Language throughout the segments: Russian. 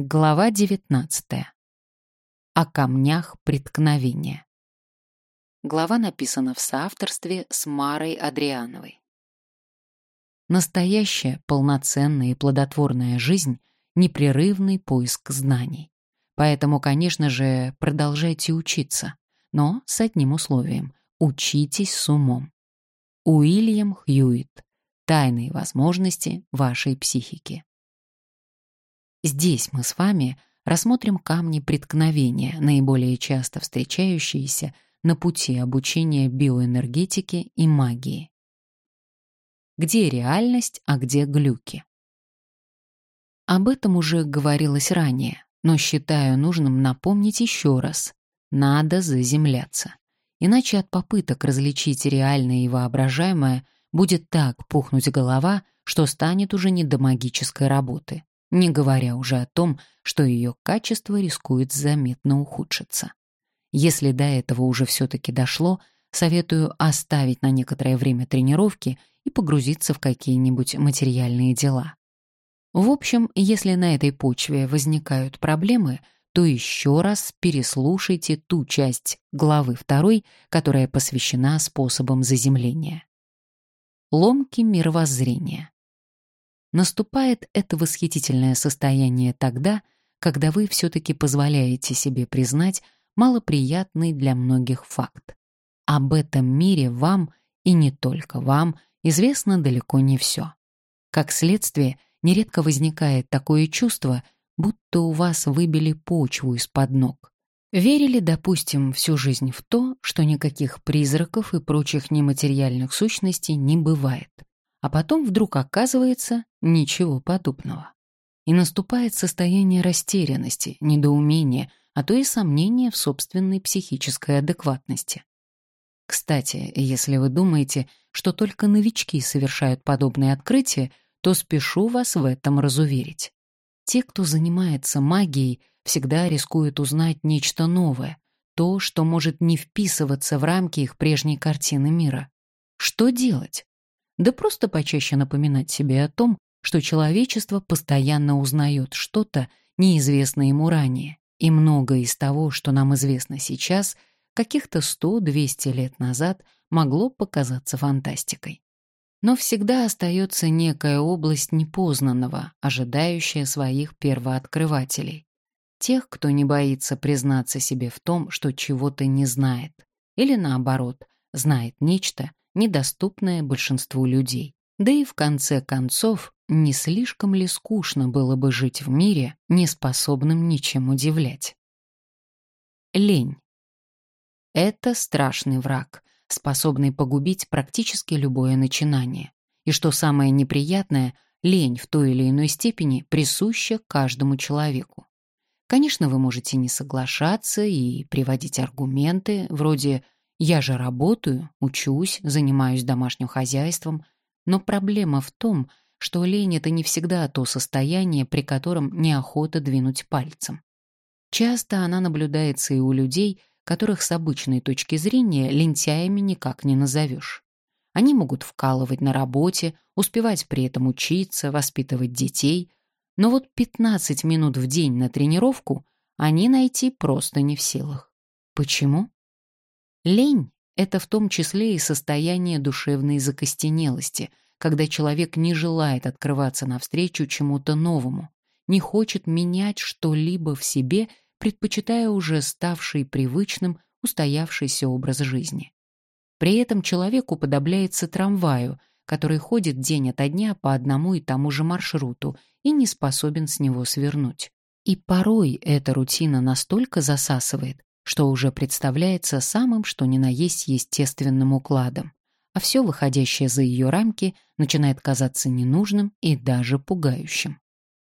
Глава 19. О камнях преткновения. Глава написана в соавторстве с Марой Адриановой. Настоящая, полноценная и плодотворная жизнь — непрерывный поиск знаний. Поэтому, конечно же, продолжайте учиться, но с одним условием — учитесь с умом. Уильям Хьюитт. Тайные возможности вашей психики. Здесь мы с вами рассмотрим камни преткновения, наиболее часто встречающиеся на пути обучения биоэнергетике и магии. Где реальность, а где глюки? Об этом уже говорилось ранее, но считаю нужным напомнить еще раз. Надо заземляться. Иначе от попыток различить реальное и воображаемое будет так пухнуть голова, что станет уже не до магической работы не говоря уже о том, что ее качество рискует заметно ухудшиться. Если до этого уже все-таки дошло, советую оставить на некоторое время тренировки и погрузиться в какие-нибудь материальные дела. В общем, если на этой почве возникают проблемы, то еще раз переслушайте ту часть главы 2, которая посвящена способам заземления. Ломки мировоззрения. Наступает это восхитительное состояние тогда, когда вы все-таки позволяете себе признать малоприятный для многих факт. Об этом мире вам, и не только вам, известно далеко не все. Как следствие, нередко возникает такое чувство, будто у вас выбили почву из-под ног. Верили, допустим, всю жизнь в то, что никаких призраков и прочих нематериальных сущностей не бывает а потом вдруг оказывается ничего подобного. И наступает состояние растерянности, недоумения, а то и сомнения в собственной психической адекватности. Кстати, если вы думаете, что только новички совершают подобные открытия, то спешу вас в этом разуверить. Те, кто занимается магией, всегда рискуют узнать нечто новое, то, что может не вписываться в рамки их прежней картины мира. Что делать? Да просто почаще напоминать себе о том, что человечество постоянно узнает что-то, неизвестное ему ранее, и многое из того, что нам известно сейчас, каких-то 100-200 лет назад могло показаться фантастикой. Но всегда остается некая область непознанного, ожидающая своих первооткрывателей. Тех, кто не боится признаться себе в том, что чего-то не знает. Или наоборот, знает нечто, недоступное большинству людей. Да и в конце концов, не слишком ли скучно было бы жить в мире, не способным ничем удивлять? Лень. Это страшный враг, способный погубить практически любое начинание. И что самое неприятное, лень в той или иной степени присуща каждому человеку. Конечно, вы можете не соглашаться и приводить аргументы вроде я же работаю, учусь, занимаюсь домашним хозяйством, но проблема в том, что лень — это не всегда то состояние, при котором неохота двинуть пальцем. Часто она наблюдается и у людей, которых с обычной точки зрения лентяями никак не назовешь. Они могут вкалывать на работе, успевать при этом учиться, воспитывать детей, но вот 15 минут в день на тренировку они найти просто не в силах. Почему? Лень — это в том числе и состояние душевной закостенелости, когда человек не желает открываться навстречу чему-то новому, не хочет менять что-либо в себе, предпочитая уже ставший привычным устоявшийся образ жизни. При этом человек уподобляется трамваю, который ходит день ото дня по одному и тому же маршруту и не способен с него свернуть. И порой эта рутина настолько засасывает, что уже представляется самым что ни на есть естественным укладом, а все выходящее за ее рамки начинает казаться ненужным и даже пугающим.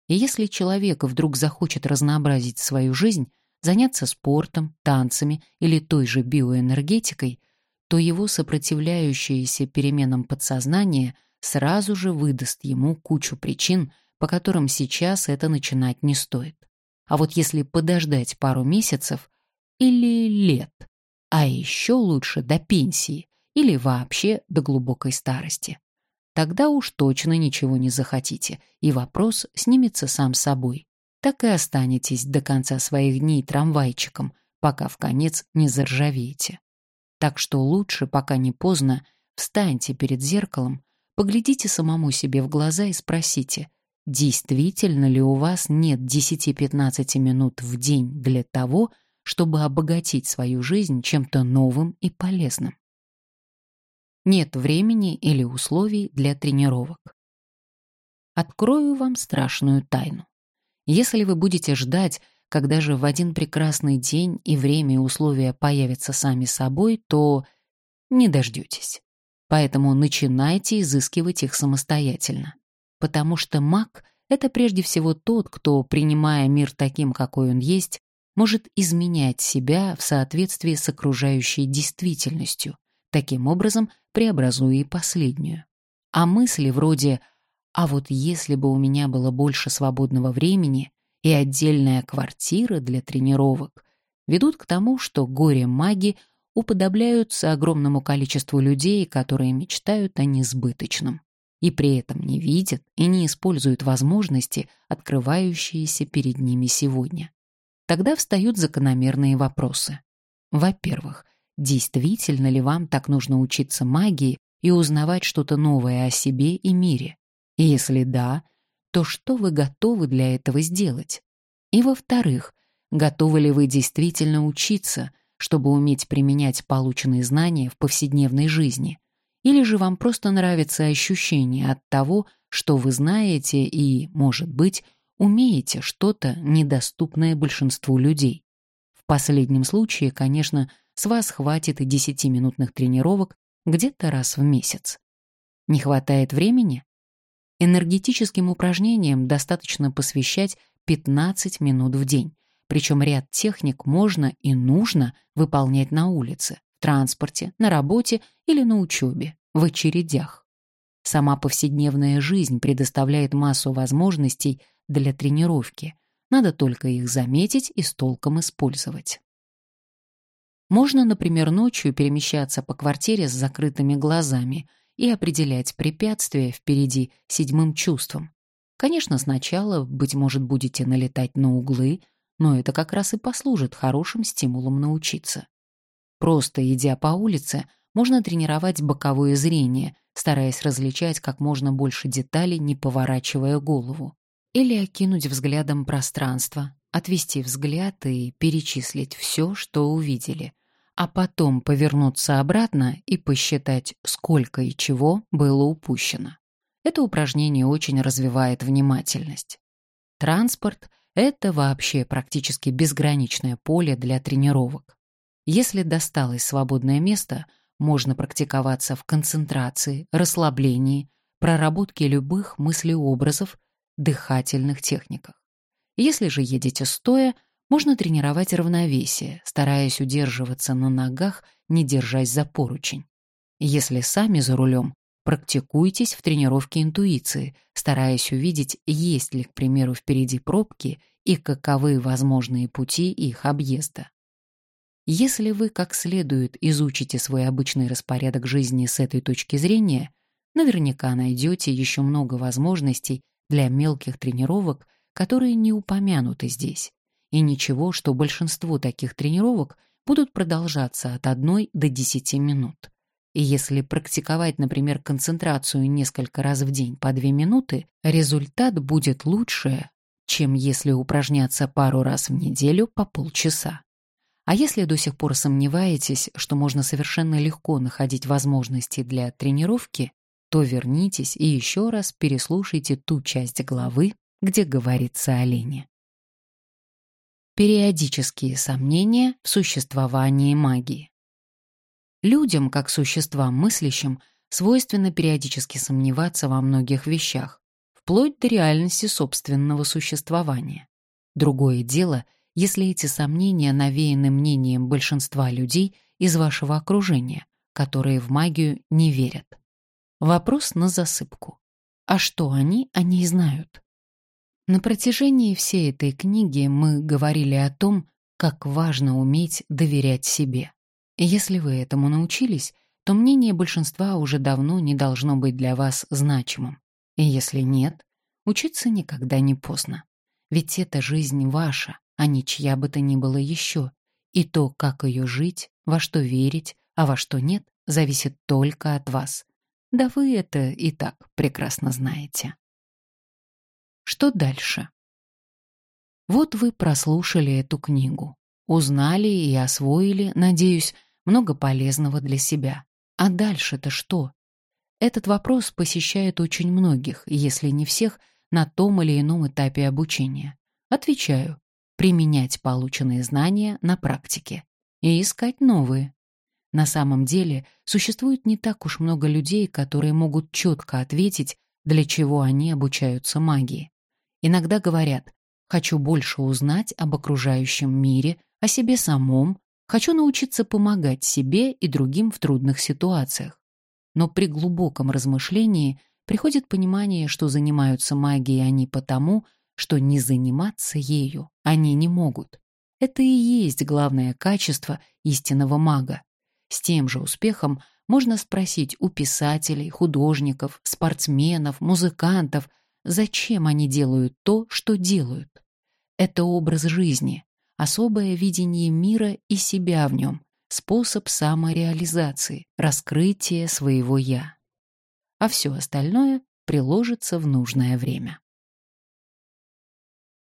И если человек вдруг захочет разнообразить свою жизнь, заняться спортом, танцами или той же биоэнергетикой, то его сопротивляющееся переменам подсознание сразу же выдаст ему кучу причин, по которым сейчас это начинать не стоит. А вот если подождать пару месяцев, или лет, а еще лучше до пенсии или вообще до глубокой старости. Тогда уж точно ничего не захотите, и вопрос снимется сам собой. так и останетесь до конца своих дней трамвайчиком, пока в конец не заржавеете. Так что лучше, пока не поздно, встаньте перед зеркалом, поглядите самому себе в глаза и спросите, действительно ли у вас нет 10-15 минут в день для того, чтобы обогатить свою жизнь чем-то новым и полезным. Нет времени или условий для тренировок. Открою вам страшную тайну. Если вы будете ждать, когда же в один прекрасный день и время и условия появятся сами собой, то не дождетесь. Поэтому начинайте изыскивать их самостоятельно. Потому что маг — это прежде всего тот, кто, принимая мир таким, какой он есть, может изменять себя в соответствии с окружающей действительностью, таким образом преобразуя и последнюю. А мысли вроде «а вот если бы у меня было больше свободного времени и отдельная квартира для тренировок» ведут к тому, что горе-маги уподобляются огромному количеству людей, которые мечтают о несбыточном и при этом не видят и не используют возможности, открывающиеся перед ними сегодня. Тогда встают закономерные вопросы. Во-первых, действительно ли вам так нужно учиться магии и узнавать что-то новое о себе и мире? Если да, то что вы готовы для этого сделать? И во-вторых, готовы ли вы действительно учиться, чтобы уметь применять полученные знания в повседневной жизни? Или же вам просто нравится ощущение от того, что вы знаете и, может быть, умеете что-то, недоступное большинству людей. В последнем случае, конечно, с вас хватит и 10-минутных тренировок где-то раз в месяц. Не хватает времени? Энергетическим упражнениям достаточно посвящать 15 минут в день, причем ряд техник можно и нужно выполнять на улице, в транспорте, на работе или на учебе, в очередях. Сама повседневная жизнь предоставляет массу возможностей для тренировки. Надо только их заметить и с толком использовать. Можно, например, ночью перемещаться по квартире с закрытыми глазами и определять препятствия впереди седьмым чувством. Конечно, сначала, быть может, будете налетать на углы, но это как раз и послужит хорошим стимулом научиться. Просто идя по улице, можно тренировать боковое зрение, стараясь различать как можно больше деталей, не поворачивая голову или окинуть взглядом пространство, отвести взгляд и перечислить все, что увидели, а потом повернуться обратно и посчитать, сколько и чего было упущено. Это упражнение очень развивает внимательность. Транспорт — это вообще практически безграничное поле для тренировок. Если досталось свободное место, можно практиковаться в концентрации, расслаблении, проработке любых мыслеобразов дыхательных техниках. Если же едете стоя, можно тренировать равновесие, стараясь удерживаться на ногах, не держась за поручень. Если сами за рулем, практикуйтесь в тренировке интуиции, стараясь увидеть, есть ли, к примеру, впереди пробки и каковы возможные пути их объезда. Если вы как следует изучите свой обычный распорядок жизни с этой точки зрения, наверняка найдете еще много возможностей для мелких тренировок, которые не упомянуты здесь, и ничего, что большинство таких тренировок будут продолжаться от 1 до 10 минут. И если практиковать, например, концентрацию несколько раз в день по 2 минуты, результат будет лучше, чем если упражняться пару раз в неделю по полчаса. А если до сих пор сомневаетесь, что можно совершенно легко находить возможности для тренировки, то вернитесь и еще раз переслушайте ту часть главы, где говорится о лени. Периодические сомнения в существовании магии. Людям, как существам мыслящим, свойственно периодически сомневаться во многих вещах, вплоть до реальности собственного существования. Другое дело, если эти сомнения навеяны мнением большинства людей из вашего окружения, которые в магию не верят. Вопрос на засыпку. А что они о ней знают? На протяжении всей этой книги мы говорили о том, как важно уметь доверять себе. Если вы этому научились, то мнение большинства уже давно не должно быть для вас значимым. И если нет, учиться никогда не поздно. Ведь эта жизнь ваша, а не чья бы то ни было еще. И то, как ее жить, во что верить, а во что нет, зависит только от вас. Да вы это и так прекрасно знаете. Что дальше? Вот вы прослушали эту книгу, узнали и освоили, надеюсь, много полезного для себя. А дальше-то что? Этот вопрос посещает очень многих, если не всех, на том или ином этапе обучения. Отвечаю, применять полученные знания на практике и искать новые. На самом деле существует не так уж много людей, которые могут четко ответить, для чего они обучаются магии. Иногда говорят «хочу больше узнать об окружающем мире, о себе самом, хочу научиться помогать себе и другим в трудных ситуациях». Но при глубоком размышлении приходит понимание, что занимаются магией они потому, что не заниматься ею они не могут. Это и есть главное качество истинного мага. С тем же успехом можно спросить у писателей, художников, спортсменов, музыкантов, зачем они делают то, что делают. Это образ жизни, особое видение мира и себя в нем, способ самореализации, раскрытия своего «я». А все остальное приложится в нужное время.